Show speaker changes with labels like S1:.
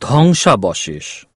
S1: ধ্বংসাবশেষ।